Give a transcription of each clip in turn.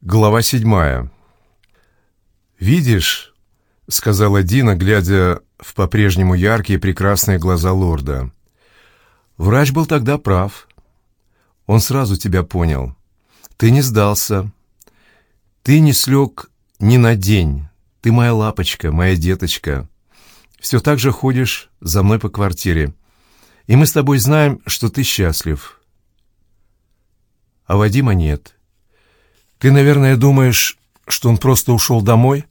Глава седьмая. «Видишь», — сказала Дина, глядя в по-прежнему яркие прекрасные глаза лорда, — «врач был тогда прав. Он сразу тебя понял. Ты не сдался. Ты не слег ни на день. Ты моя лапочка, моя деточка. Все так же ходишь за мной по квартире. И мы с тобой знаем, что ты счастлив. А Вадима нет». Ты, наверное, думаешь, что он просто ушел домой?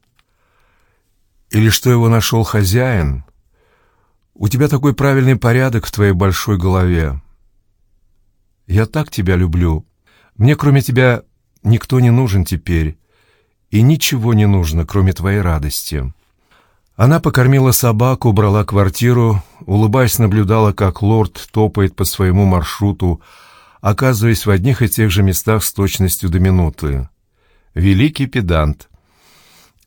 Или что его нашел хозяин? У тебя такой правильный порядок в твоей большой голове. Я так тебя люблю. Мне кроме тебя никто не нужен теперь. И ничего не нужно, кроме твоей радости. Она покормила собаку, убрала квартиру, улыбаясь, наблюдала, как лорд топает по своему маршруту, оказываясь в одних и тех же местах с точностью до минуты. Великий педант.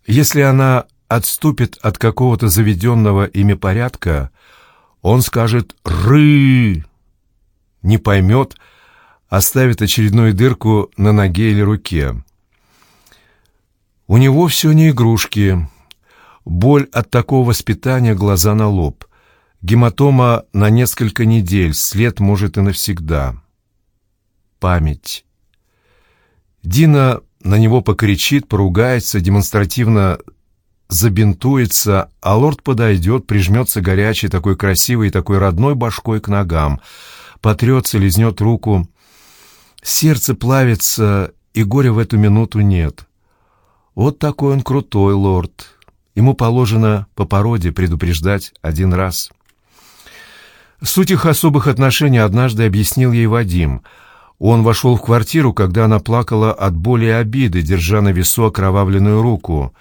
Если она отступит от какого-то заведенного ими порядка, он скажет «ры», не поймет, оставит очередную дырку на ноге или руке. У него все не игрушки. Боль от такого воспитания глаза на лоб. Гематома на несколько недель, след может и навсегда память. Дина на него покричит, поругается, демонстративно забинтуется, а лорд подойдет, прижмется горячей, такой красивой и такой родной башкой к ногам, потрется, лизнет руку. Сердце плавится, и горя в эту минуту нет. Вот такой он крутой лорд. Ему положено по породе предупреждать один раз. Суть их особых отношений однажды объяснил ей Вадим — он вошел в квартиру, когда она плакала от боли и обиды, держа на весу окровавленную руку.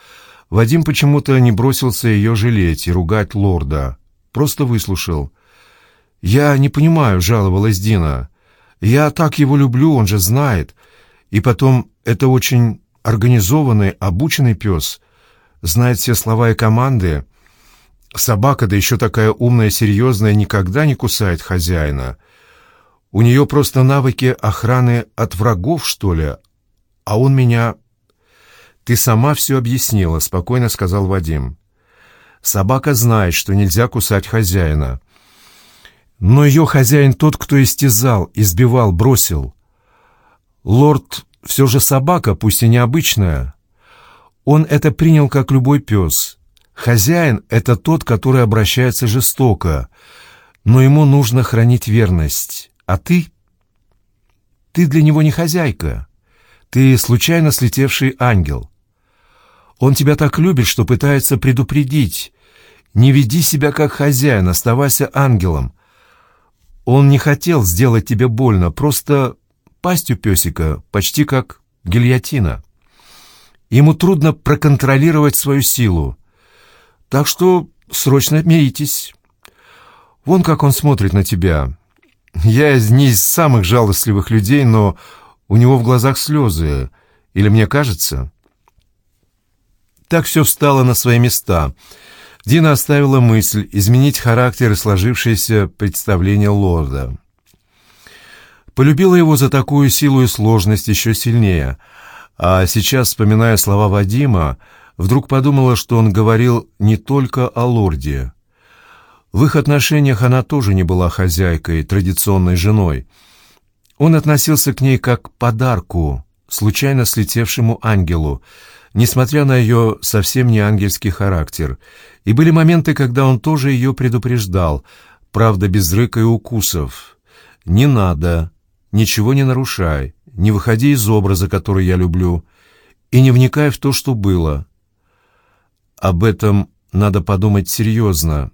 Вадим почему-то не бросился ее жалеть и ругать лорда. Просто выслушал. «Я не понимаю», — жаловалась Дина. «Я так его люблю, он же знает. И потом, это очень организованный, обученный пес. Знает все слова и команды. Собака, да еще такая умная, серьезная, никогда не кусает хозяина». У нее просто навыки охраны от врагов, что ли? А он меня... Ты сама все объяснила, спокойно сказал Вадим. Собака знает, что нельзя кусать хозяина. Но ее хозяин тот, кто истязал, избивал, бросил. Лорд все же собака, пусть и необычная. Он это принял как любой пес. Хозяин — это тот, который обращается жестоко, но ему нужно хранить верность. А ты? Ты для него не хозяйка. Ты случайно слетевший ангел. Он тебя так любит, что пытается предупредить. Не веди себя как хозяин, оставайся ангелом. Он не хотел сделать тебе больно, просто пасть у песика почти как гильотина. Ему трудно проконтролировать свою силу. Так что срочно миритесь. Вон как он смотрит на тебя. Я не из самых жалостливых людей, но у него в глазах слезы. Или мне кажется? Так все встало на свои места. Дина оставила мысль изменить характер и сложившееся представление лорда. Полюбила его за такую силу и сложность еще сильнее, а сейчас, вспоминая слова Вадима, вдруг подумала, что он говорил не только о лорде. В их отношениях она тоже не была хозяйкой, традиционной женой. Он относился к ней как к подарку, случайно слетевшему ангелу, несмотря на ее совсем не ангельский характер. И были моменты, когда он тоже ее предупреждал, правда, без рыка и укусов. «Не надо, ничего не нарушай, не выходи из образа, который я люблю, и не вникай в то, что было». Об этом надо подумать серьезно,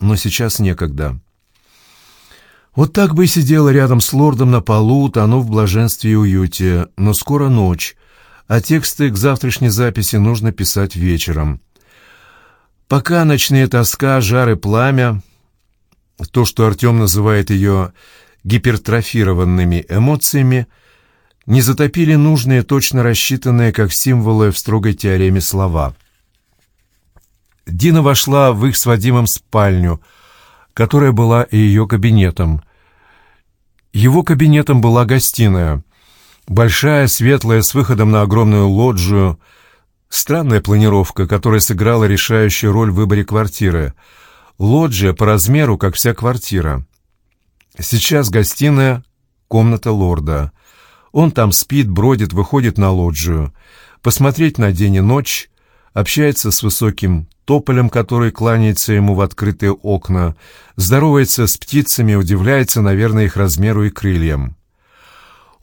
но сейчас некогда. Вот так бы и сидела рядом с лордом на полу, тонув в блаженстве и уюте, но скоро ночь, а тексты к завтрашней записи нужно писать вечером. Пока ночные тоска, жар и пламя, то, что Артем называет ее гипертрофированными эмоциями, не затопили нужные, точно рассчитанные, как символы в строгой теореме слова — Дина вошла в их с Вадимом спальню, которая была и ее кабинетом. Его кабинетом была гостиная. Большая, светлая, с выходом на огромную лоджию. Странная планировка, которая сыграла решающую роль в выборе квартиры. Лоджия по размеру, как вся квартира. Сейчас гостиная, комната лорда. Он там спит, бродит, выходит на лоджию. Посмотреть на день и ночь, общается с высоким тополем, который кланяется ему в открытые окна, здоровается с птицами, удивляется, наверное, их размеру и крыльям.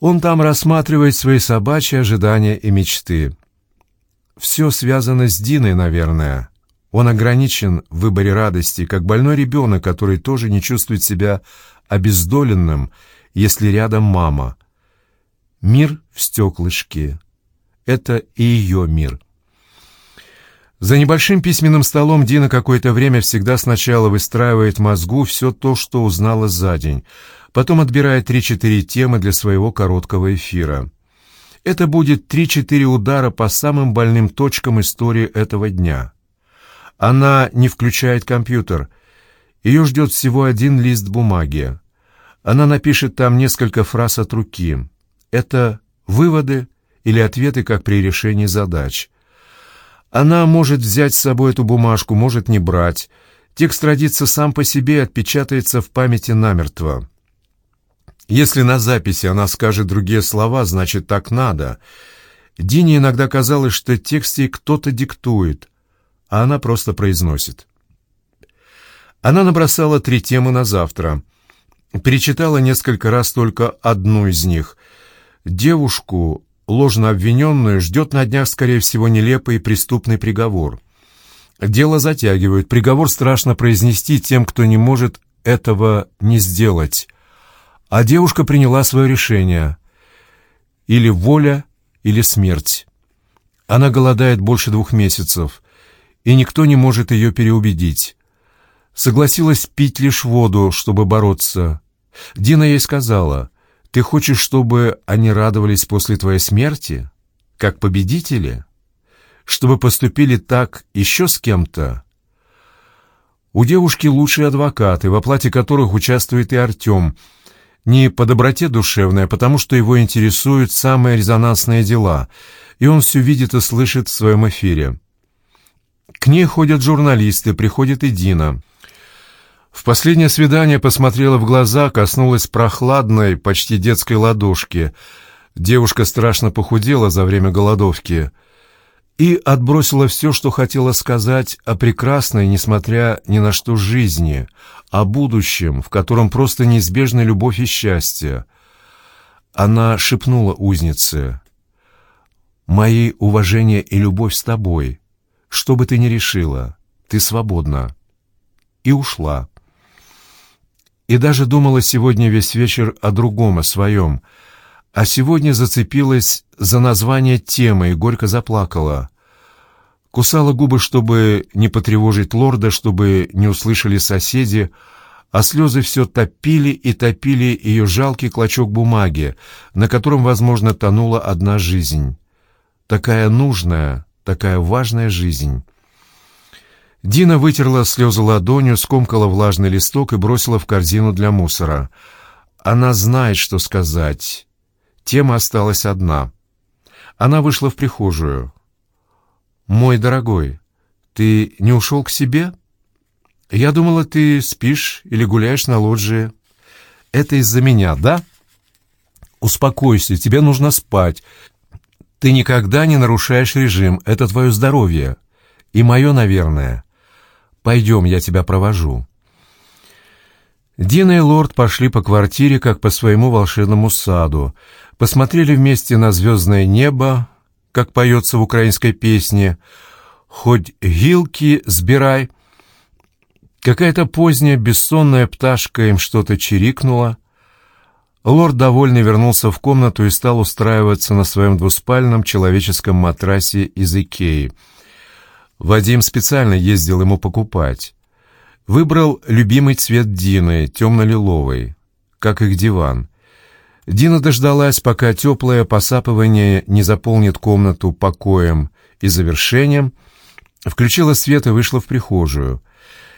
Он там рассматривает свои собачьи ожидания и мечты. Все связано с Диной, наверное. Он ограничен в выборе радости, как больной ребенок, который тоже не чувствует себя обездоленным, если рядом мама. Мир в стеклышке. Это и ее мир. За небольшим письменным столом Дина какое-то время всегда сначала выстраивает мозгу все то, что узнала за день, потом отбирает три-четыре темы для своего короткого эфира. Это будет три-четыре удара по самым больным точкам истории этого дня. Она не включает компьютер. Ее ждет всего один лист бумаги. Она напишет там несколько фраз от руки. Это выводы или ответы, как при решении задач. Она может взять с собой эту бумажку, может не брать. Текст родится сам по себе и отпечатается в памяти намертво. Если на записи она скажет другие слова, значит, так надо. Дине иногда казалось, что текст ей кто-то диктует, а она просто произносит. Она набросала три темы на завтра. Перечитала несколько раз только одну из них. Девушку, ложно обвиненную ждет на днях, скорее всего, нелепый преступный приговор. Дело затягивают, приговор страшно произнести тем, кто не может этого не сделать. А девушка приняла свое решение. Или воля, или смерть. Она голодает больше двух месяцев, и никто не может ее переубедить. Согласилась пить лишь воду, чтобы бороться. Дина ей сказала — ты хочешь, чтобы они радовались после твоей смерти, как победители? Чтобы поступили так еще с кем-то? У девушки лучшие адвокаты, в оплате которых участвует и Артем. Не по доброте душевной, а потому что его интересуют самые резонансные дела, и он все видит и слышит в своем эфире. К ней ходят журналисты, приходит и Дина. В последнее свидание посмотрела в глаза, коснулась прохладной, почти детской ладошки. Девушка страшно похудела за время голодовки и отбросила все, что хотела сказать о прекрасной, несмотря ни на что, жизни, о будущем, в котором просто неизбежна любовь и счастье. Она шепнула узнице, «Мои уважение и любовь с тобой. Что бы ты ни решила, ты свободна». И ушла и даже думала сегодня весь вечер о другом, о своем. А сегодня зацепилась за название темы и горько заплакала. Кусала губы, чтобы не потревожить лорда, чтобы не услышали соседи, а слезы все топили и топили ее жалкий клочок бумаги, на котором, возможно, тонула одна жизнь. Такая нужная, такая важная жизнь. Дина вытерла слезы ладонью, скомкала влажный листок и бросила в корзину для мусора. Она знает, что сказать. Тема осталась одна. Она вышла в прихожую. «Мой дорогой, ты не ушел к себе? Я думала, ты спишь или гуляешь на лоджии. Это из-за меня, да? Успокойся, тебе нужно спать. Ты никогда не нарушаешь режим, это твое здоровье. И мое, наверное». Пойдем, я тебя провожу». Дина и лорд пошли по квартире, как по своему волшебному саду, посмотрели вместе на звездное небо, как поется в украинской песне «Хоть гилки сбирай». Какая-то поздняя бессонная пташка им что-то чирикнула. Лорд довольный вернулся в комнату и стал устраиваться на своем двуспальном человеческом матрасе из Икеи — Вадим специально ездил ему покупать. Выбрал любимый цвет Дины, темно-лиловый, как их диван. Дина дождалась, пока теплое посапывание не заполнит комнату покоем и завершением, включила свет и вышла в прихожую.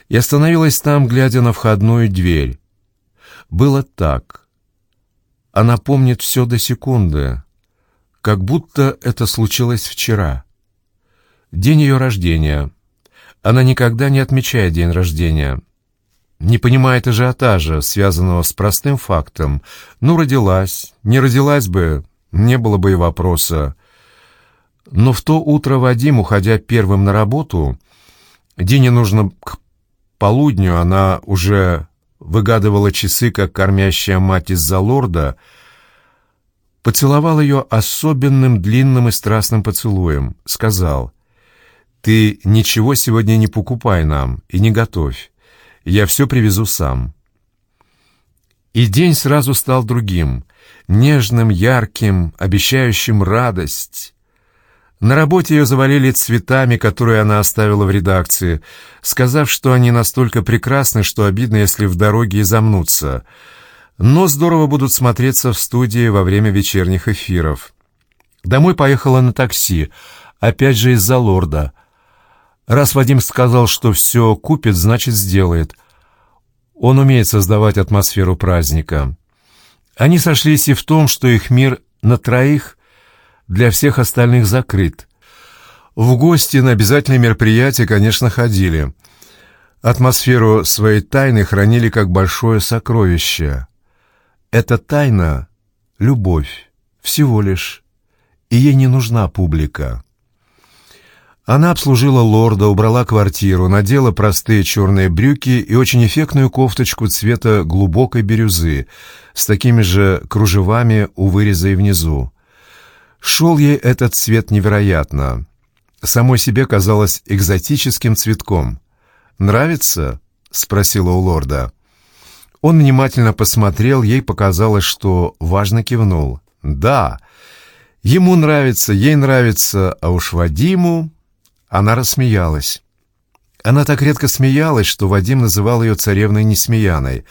И остановилась там, глядя на входную дверь. Было так. Она помнит все до секунды. как будто это случилось вчера. День ее рождения. Она никогда не отмечает день рождения. Не понимает ажиотажа, связанного с простым фактом. Ну, родилась, не родилась бы, не было бы и вопроса. Но в то утро Вадим, уходя первым на работу, Дине нужно к полудню, она уже выгадывала часы, как кормящая мать из-за лорда, поцеловал ее особенным длинным и страстным поцелуем, сказал, «Ты ничего сегодня не покупай нам и не готовь, я все привезу сам». И день сразу стал другим, нежным, ярким, обещающим радость. На работе ее завалили цветами, которые она оставила в редакции, сказав, что они настолько прекрасны, что обидно, если в дороге замнутся. Но здорово будут смотреться в студии во время вечерних эфиров. Домой поехала на такси, опять же из-за лорда. Раз Вадим сказал, что все купит, значит сделает. Он умеет создавать атмосферу праздника. Они сошлись и в том, что их мир на троих для всех остальных закрыт. В гости на обязательные мероприятия, конечно, ходили. Атмосферу своей тайны хранили как большое сокровище. Эта тайна — любовь, всего лишь, и ей не нужна публика. Она обслужила лорда, убрала квартиру, надела простые черные брюки и очень эффектную кофточку цвета глубокой бирюзы с такими же кружевами у выреза и внизу. Шел ей этот цвет невероятно. Самой себе казалось экзотическим цветком. «Нравится?» — спросила у лорда. Он внимательно посмотрел, ей показалось, что важно кивнул. «Да, ему нравится, ей нравится, а уж Вадиму...» Она рассмеялась. Она так редко смеялась, что Вадим называл ее царевной Несмеяной.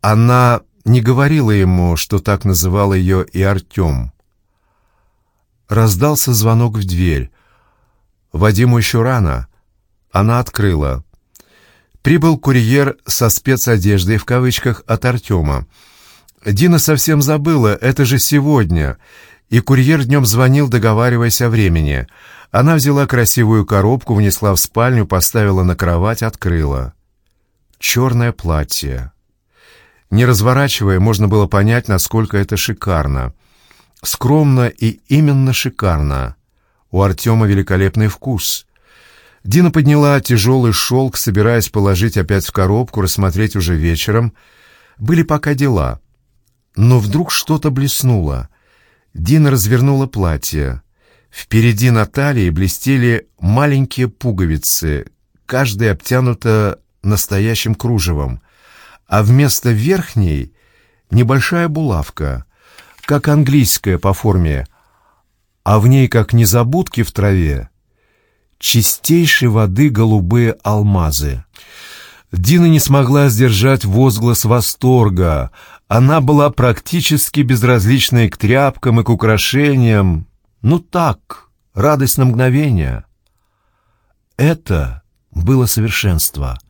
Она не говорила ему, что так называл ее и Артем. Раздался звонок в дверь. Вадиму еще рано. Она открыла. Прибыл курьер со спецодеждой в кавычках от Артема. Дина совсем забыла, это же сегодня. И курьер днем звонил, договариваясь о времени. Она взяла красивую коробку, внесла в спальню, поставила на кровать, открыла. Черное платье. Не разворачивая, можно было понять, насколько это шикарно. Скромно и именно шикарно. У Артема великолепный вкус. Дина подняла тяжелый шелк, собираясь положить опять в коробку, рассмотреть уже вечером. Были пока дела. Но вдруг что-то блеснуло. Дина развернула платье. Впереди на талии блестели маленькие пуговицы, каждая обтянута настоящим кружевом, а вместо верхней — небольшая булавка — как английская по форме, а в ней, как незабудки в траве, чистейшей воды голубые алмазы. Дина не смогла сдержать возглас восторга. Она была практически безразличной к тряпкам и к украшениям. Ну так, радость на мгновение. Это было совершенство —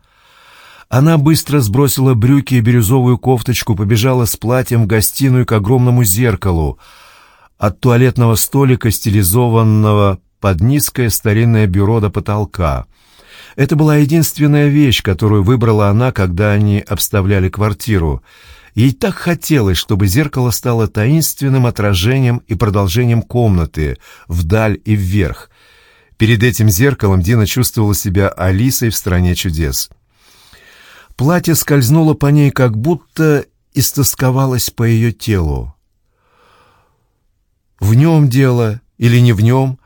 она быстро сбросила брюки и бирюзовую кофточку, побежала с платьем в гостиную к огромному зеркалу. От туалетного столика, стилизованного под низкое старинное бюро до потолка. Это была единственная вещь, которую выбрала она, когда они обставляли квартиру. Ей так хотелось, чтобы зеркало стало таинственным отражением и продолжением комнаты, вдаль и вверх. Перед этим зеркалом Дина чувствовала себя Алисой в «Стране чудес». Платье скользнуло по ней, как будто истосковалось по ее телу. В нем дело или не в нем,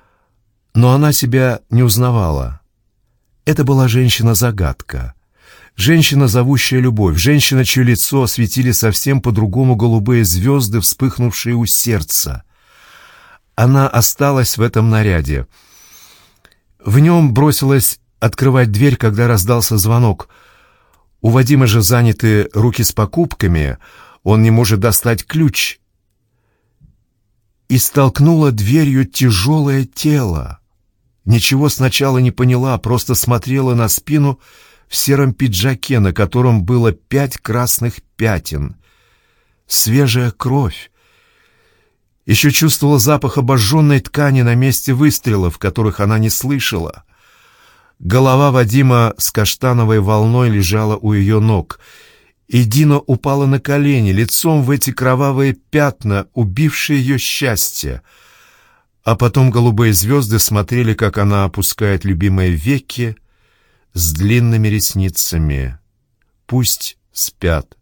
но она себя не узнавала. Это была женщина-загадка. Женщина, зовущая любовь, женщина, чье лицо осветили совсем по-другому голубые звезды, вспыхнувшие у сердца. Она осталась в этом наряде. В нем бросилась открывать дверь, когда раздался звонок — у Вадима же заняты руки с покупками, он не может достать ключ. И столкнула дверью тяжелое тело. Ничего сначала не поняла, просто смотрела на спину в сером пиджаке, на котором было пять красных пятен. Свежая кровь. Еще чувствовала запах обожженной ткани на месте выстрелов, которых она не слышала. Голова Вадима с каштановой волной лежала у ее ног, и Дина упала на колени, лицом в эти кровавые пятна, убившие ее счастье. А потом голубые звезды смотрели, как она опускает любимые веки с длинными ресницами. Пусть спят.